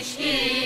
Krishna.